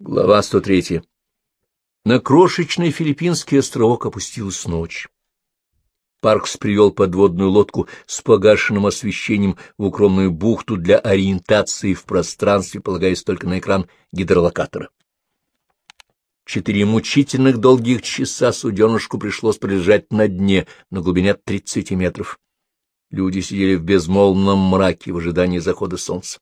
Глава 103. На крошечный филиппинский островок опустилась ночь. Паркс привел подводную лодку с погашенным освещением в укромную бухту для ориентации в пространстве, полагаясь только на экран гидролокатора. Четыре мучительных долгих часа суденышку пришлось пролежать на дне на глубине 30 метров. Люди сидели в безмолвном мраке в ожидании захода солнца.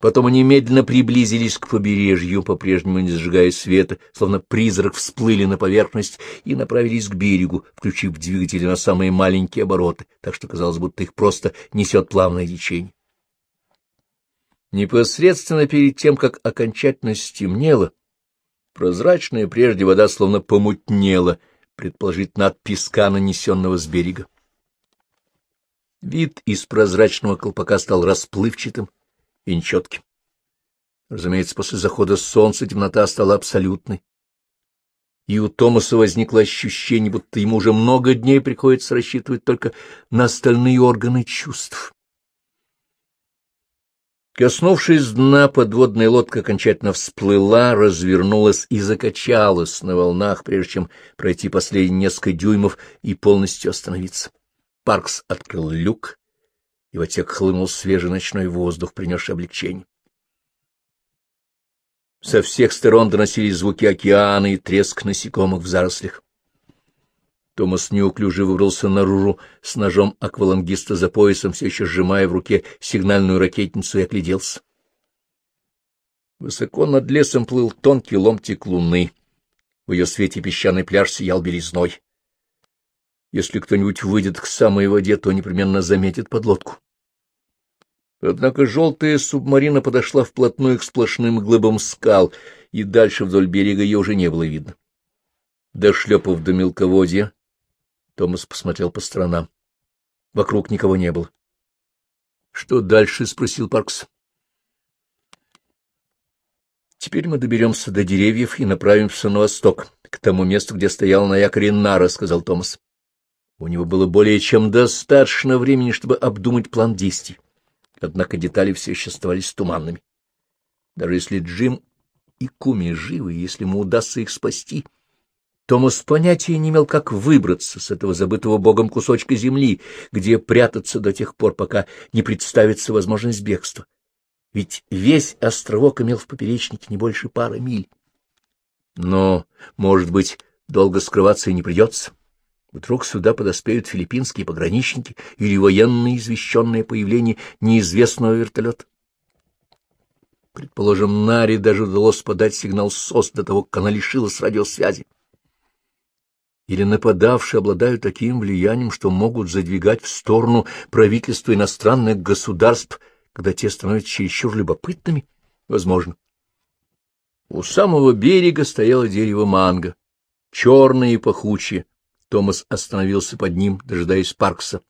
Потом они медленно приблизились к побережью, по-прежнему не зажигая света, словно призрак всплыли на поверхность и направились к берегу, включив двигатели на самые маленькие обороты, так что казалось, будто их просто несет плавное течение. Непосредственно перед тем, как окончательно стемнело, прозрачная прежде вода словно помутнела, предположительно от песка, нанесенного с берега. Вид из прозрачного колпака стал расплывчатым, и нечетким. Разумеется, после захода солнца темнота стала абсолютной. И у Томаса возникло ощущение, будто ему уже много дней приходится рассчитывать только на остальные органы чувств. Коснувшись дна, подводная лодка окончательно всплыла, развернулась и закачалась на волнах, прежде чем пройти последние несколько дюймов и полностью остановиться. Паркс открыл люк, и в отсек хлынул свежий ночной воздух, принесший облегчение. Со всех сторон доносились звуки океана и треск насекомых в зарослях. Томас неуклюже выбрался наружу с ножом аквалангиста за поясом, все еще сжимая в руке сигнальную ракетницу, и огляделся. Высоко над лесом плыл тонкий ломтик луны. В ее свете песчаный пляж сиял белизной. Если кто-нибудь выйдет к самой воде, то непременно заметит подлодку. Однако желтая субмарина подошла вплотную к сплошным глыбам скал, и дальше вдоль берега ее уже не было видно. Дошлепав до мелководья, Томас посмотрел по сторонам. Вокруг никого не было. — Что дальше? — спросил Паркс. — Теперь мы доберемся до деревьев и направимся на восток, к тому месту, где стоял на якоре Нара, — сказал Томас. У него было более чем достаточно времени, чтобы обдумать план действий. Однако детали все еще оставались туманными. Даже если Джим и Куми живы, если ему удастся их спасти, Томас понятия не имел, как выбраться с этого забытого богом кусочка земли, где прятаться до тех пор, пока не представится возможность бегства. Ведь весь островок имел в поперечнике не больше пары миль. Но, может быть, долго скрываться и не придется. Вдруг сюда подоспеют филиппинские пограничники или военные, извещенные появление неизвестного вертолета. Предположим, Наре даже удалось подать сигнал СОС до того, как она лишилась радиосвязи. Или нападавшие обладают таким влиянием, что могут задвигать в сторону правительства иностранных государств, когда те становятся чересчур любопытными? Возможно. У самого берега стояло дерево манго, черное и пахучее, Томас остановился под ним, дожидаясь Паркса,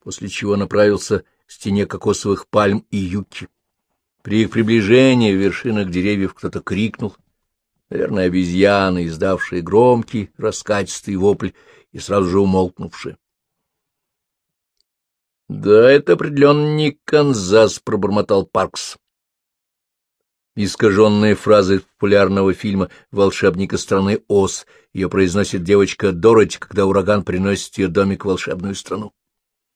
после чего направился к стене кокосовых пальм и юки. При их приближении в вершинах деревьев кто-то крикнул, наверное, обезьяны, издавшие громкий, раскатистый вопль и сразу же умолкнувшие. — Да, это определенно не Канзас, — пробормотал Паркс искаженная фраза популярного фильма «Волшебника страны Оз». Ее произносит девочка Дороти, когда ураган приносит ее домик в волшебную страну.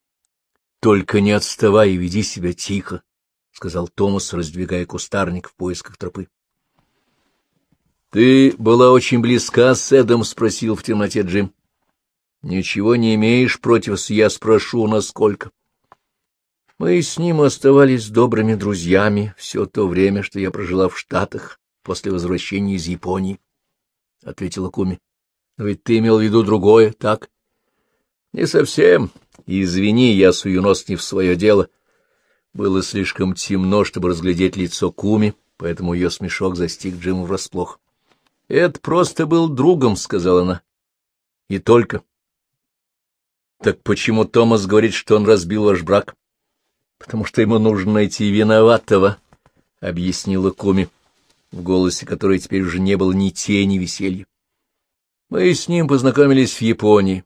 — Только не отставай и веди себя тихо, — сказал Томас, раздвигая кустарник в поисках тропы. — Ты была очень близка с Эдом? — спросил в темноте Джим. — Ничего не имеешь против, я спрошу, насколько. Мы с ним оставались добрыми друзьями все то время, что я прожила в Штатах после возвращения из Японии, — ответила Куми. — Но ведь ты имел в виду другое, так? — Не совсем. Извини, я сую нос не в свое дело. Было слишком темно, чтобы разглядеть лицо Куми, поэтому ее смешок застиг Джима врасплох. — Это просто был другом, — сказала она. — И только. — Так почему Томас говорит, что он разбил ваш брак? — потому что ему нужно найти виноватого, — объяснила Куми, в голосе которой теперь уже не было ни тени веселья. Мы с ним познакомились в Японии.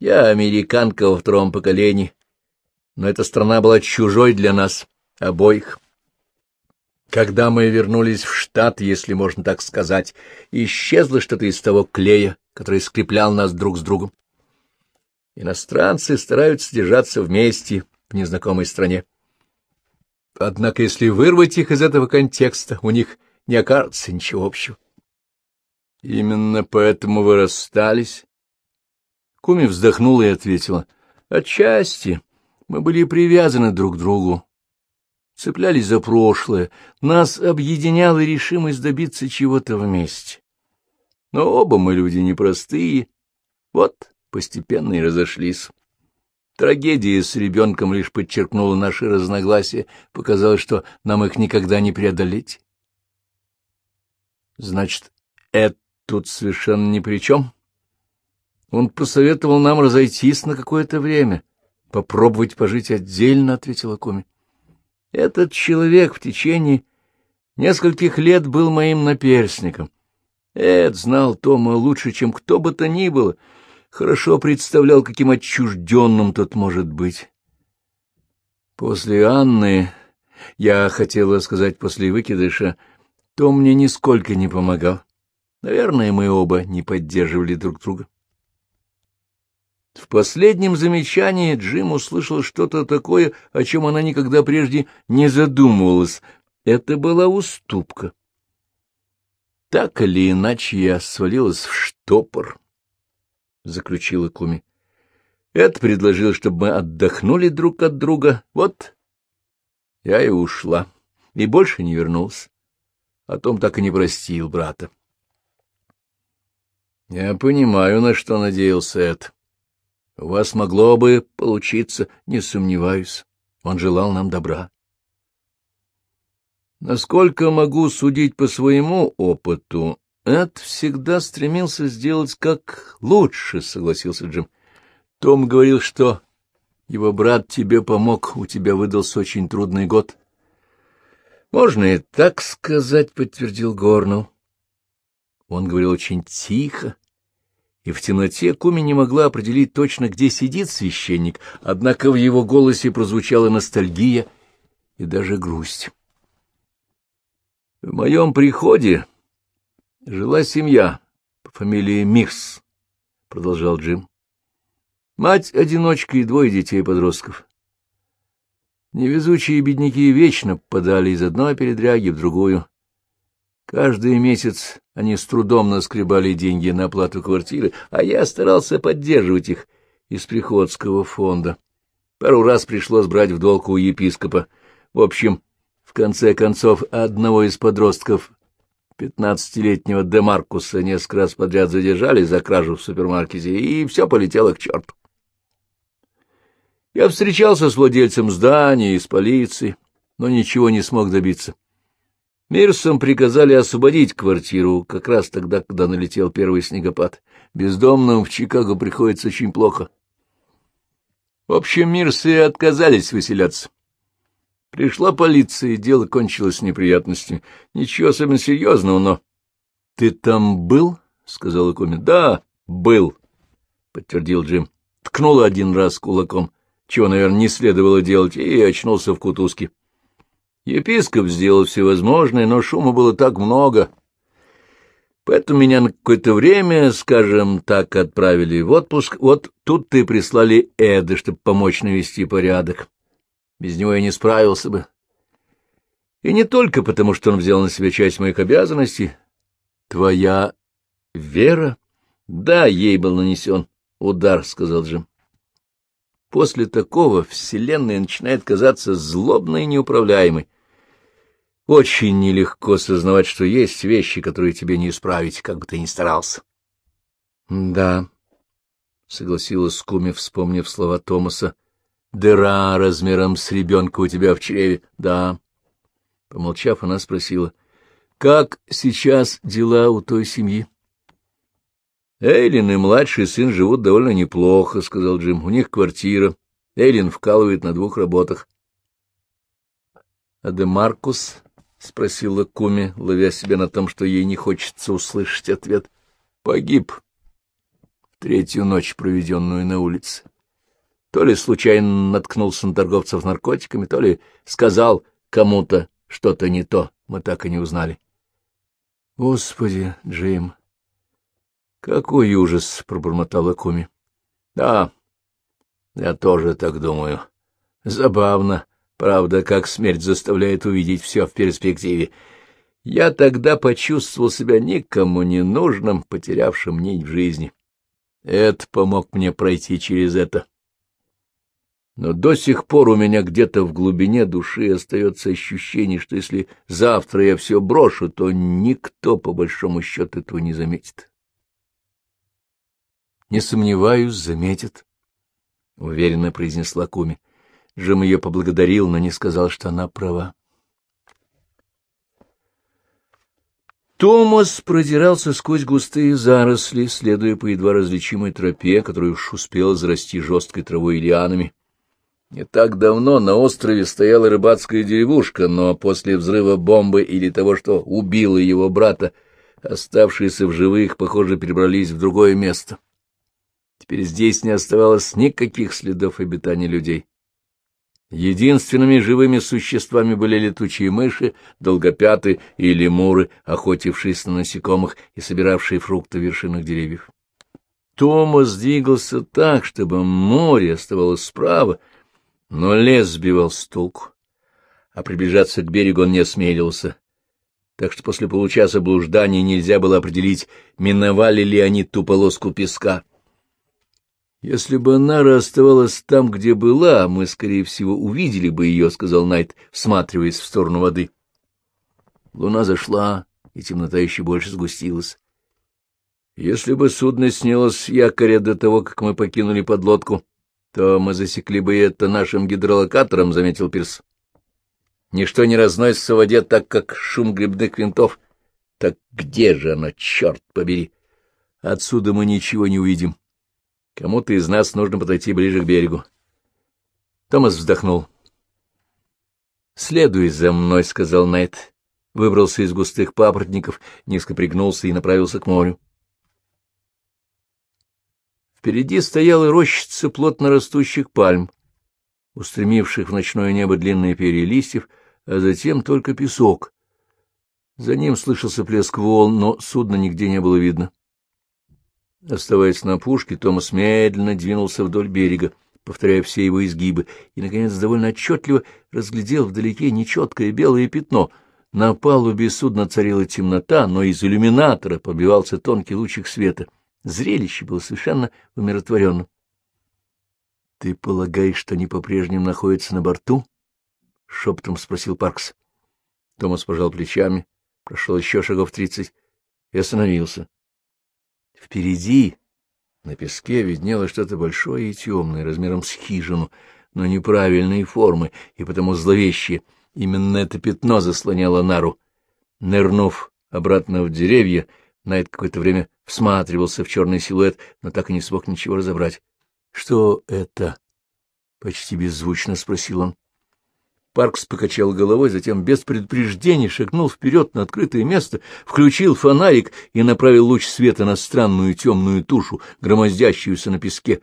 Я американка во втором поколении, но эта страна была чужой для нас, обоих. Когда мы вернулись в штат, если можно так сказать, исчезло что-то из того клея, который скреплял нас друг с другом. Иностранцы стараются держаться вместе в незнакомой стране. Однако, если вырвать их из этого контекста, у них не окажется ничего общего. Именно поэтому вы расстались? Куми вздохнула и ответила. Отчасти мы были привязаны друг к другу, цеплялись за прошлое, нас объединяла решимость добиться чего-то вместе. Но оба мы люди непростые, вот постепенно и разошлись. Трагедия с ребенком лишь подчеркнула наши разногласия, показалось, что нам их никогда не преодолеть. Значит, это тут совершенно ни при чем? Он посоветовал нам разойтись на какое-то время, попробовать пожить отдельно, — ответила Коми. Этот человек в течение нескольких лет был моим наперсником. Эд знал Тома лучше, чем кто бы то ни было — хорошо представлял, каким отчужденным тот может быть. После Анны, я хотела сказать после выкидыша, то мне нисколько не помогал. Наверное, мы оба не поддерживали друг друга. В последнем замечании Джим услышал что-то такое, о чем она никогда прежде не задумывалась. Это была уступка. Так или иначе я свалилась в штопор. — заключила Куми. — Эд предложил, чтобы мы отдохнули друг от друга. Вот я и ушла, и больше не вернулся. О том так и не простил брата. — Я понимаю, на что надеялся Эд. У вас могло бы получиться, не сомневаюсь. Он желал нам добра. Насколько могу судить по своему опыту, Эд всегда стремился сделать как лучше, — согласился Джим. Том говорил, что его брат тебе помог, у тебя выдался очень трудный год. — Можно и так сказать, — подтвердил Горнелл. Он говорил очень тихо, и в темноте Куми не могла определить точно, где сидит священник, однако в его голосе прозвучала ностальгия и даже грусть. — В моем приходе Жила семья по фамилии Мирс, — продолжал Джим. Мать-одиночка и двое детей-подростков. Невезучие бедняки вечно попадали из одной передряги в другую. Каждый месяц они с трудом наскребали деньги на оплату квартиры, а я старался поддерживать их из приходского фонда. Пару раз пришлось брать в долг у епископа. В общем, в конце концов, одного из подростков Пятнадцатилетнего Демаркуса несколько раз подряд задержали за кражу в супермаркете, и все полетело к черту. Я встречался с владельцем здания и с полицией, но ничего не смог добиться. Мирсом приказали освободить квартиру как раз тогда, когда налетел первый снегопад. Бездомным в Чикаго приходится очень плохо. В общем, Мирсы отказались выселяться. Пришла полиция, и дело кончилось неприятностями. Ничего особенно серьезного, но... — Ты там был? — сказала Коми. — Да, был, — подтвердил Джим. Ткнула один раз кулаком, чего, наверное, не следовало делать, и очнулся в кутузке. Епископ сделал всевозможное, но шума было так много. Поэтому меня на какое-то время, скажем так, отправили в отпуск. Вот тут ты прислали Эда, чтобы помочь навести порядок. Без него я не справился бы. И не только потому, что он взял на себя часть моих обязанностей. Твоя вера? Да, ей был нанесен удар, — сказал Джим. После такого Вселенная начинает казаться злобной и неуправляемой. Очень нелегко сознавать, что есть вещи, которые тебе не исправить, как бы ты ни старался. — Да, — согласилась Куми, вспомнив слова Томаса, Дыра размером с ребенка у тебя в чреве. Да. Помолчав, она спросила, как сейчас дела у той семьи? Эйлин и младший сын живут довольно неплохо, — сказал Джим. У них квартира. Эйлин вкалывает на двух работах. — А де Маркус? — спросила Куми, ловя себя на том, что ей не хочется услышать ответ. — Погиб. Третью ночь, проведенную на улице. То ли случайно наткнулся на торговцев наркотиками, то ли сказал кому-то что-то не то, мы так и не узнали. — Господи, Джим! Какой ужас! — пробормотала Куми. — Да, я тоже так думаю. Забавно, правда, как смерть заставляет увидеть все в перспективе. Я тогда почувствовал себя никому не нужным, потерявшим нить в жизни. Это помог мне пройти через это. Но до сих пор у меня где-то в глубине души остается ощущение, что если завтра я все брошу, то никто, по большому счету, этого не заметит. — Не сомневаюсь, заметит, — уверенно произнесла Куми. Джим ее поблагодарил, но не сказал, что она права. Томас продирался сквозь густые заросли, следуя по едва различимой тропе, которую уж успела зарасти жесткой травой и лианами. Не так давно на острове стояла рыбацкая деревушка, но после взрыва бомбы или того, что убило его брата, оставшиеся в живых, похоже, перебрались в другое место. Теперь здесь не оставалось никаких следов обитания людей. Единственными живыми существами были летучие мыши, долгопяты и лемуры, охотившиеся на насекомых и собиравшие фрукты в вершинах деревьев. Томас двигался так, чтобы море оставалось справа, но лес сбивал с толку, а приближаться к берегу он не осмелился, так что после получаса блужданий нельзя было определить, миновали ли они ту полоску песка. «Если бы Нара оставалась там, где была, мы, скорее всего, увидели бы ее», — сказал Найт, всматриваясь в сторону воды. Луна зашла, и темнота еще больше сгустилась. «Если бы судно снялось с якоря до того, как мы покинули подлодку, то мы засекли бы это нашим гидролокатором, — заметил Пирс. Ничто не разносится в воде так, как шум грибных винтов. Так где же оно, черт побери? Отсюда мы ничего не увидим. Кому-то из нас нужно подойти ближе к берегу. Томас вздохнул. «Следуй за мной», — сказал Найт. Выбрался из густых папоротников, низко пригнулся и направился к морю. Впереди стояла рощица плотно растущих пальм, устремивших в ночное небо длинные перья листьев, а затем только песок. За ним слышался плеск волн, но судна нигде не было видно. Оставаясь на пушке, Томас медленно двинулся вдоль берега, повторяя все его изгибы, и, наконец, довольно отчетливо разглядел вдалеке нечеткое белое пятно. На палубе судна царила темнота, но из иллюминатора пробивался тонкий лучик света — Зрелище было совершенно умиротворенным. — Ты полагаешь, что они по-прежнему находятся на борту? — шепотом спросил Паркс. Томас пожал плечами, прошел еще шагов тридцать и остановился. Впереди, на песке, виднелось что-то большое и темное, размером с хижину, но неправильной формы и потому зловещее. Именно это пятно заслоняло нару. Нырнув обратно в деревья, Найт какое-то время всматривался в черный силуэт, но так и не смог ничего разобрать. — Что это? — почти беззвучно спросил он. Паркс покачал головой, затем без предупреждения шагнул вперед на открытое место, включил фонарик и направил луч света на странную темную тушу, громоздящуюся на песке.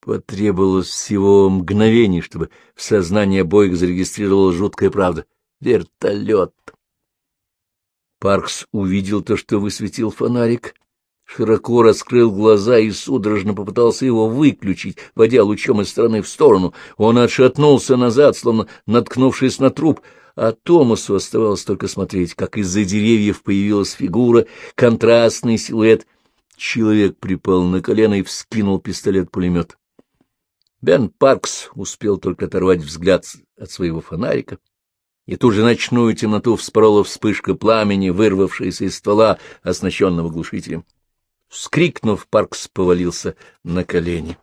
Потребовалось всего мгновений, чтобы в сознании обоих зарегистрировала жуткая правда. Вертолет! Паркс увидел то, что высветил фонарик, широко раскрыл глаза и судорожно попытался его выключить, водя лучом из стороны в сторону. Он отшатнулся назад, словно наткнувшись на труп, а Томасу оставалось только смотреть, как из-за деревьев появилась фигура, контрастный силуэт. Человек припал на колено и вскинул пистолет-пулемет. Бен Паркс успел только оторвать взгляд от своего фонарика и ту же ночную темноту вспорола вспышка пламени, вырвавшаяся из ствола, оснащенного глушителем. Вскрикнув, Паркс повалился на колени.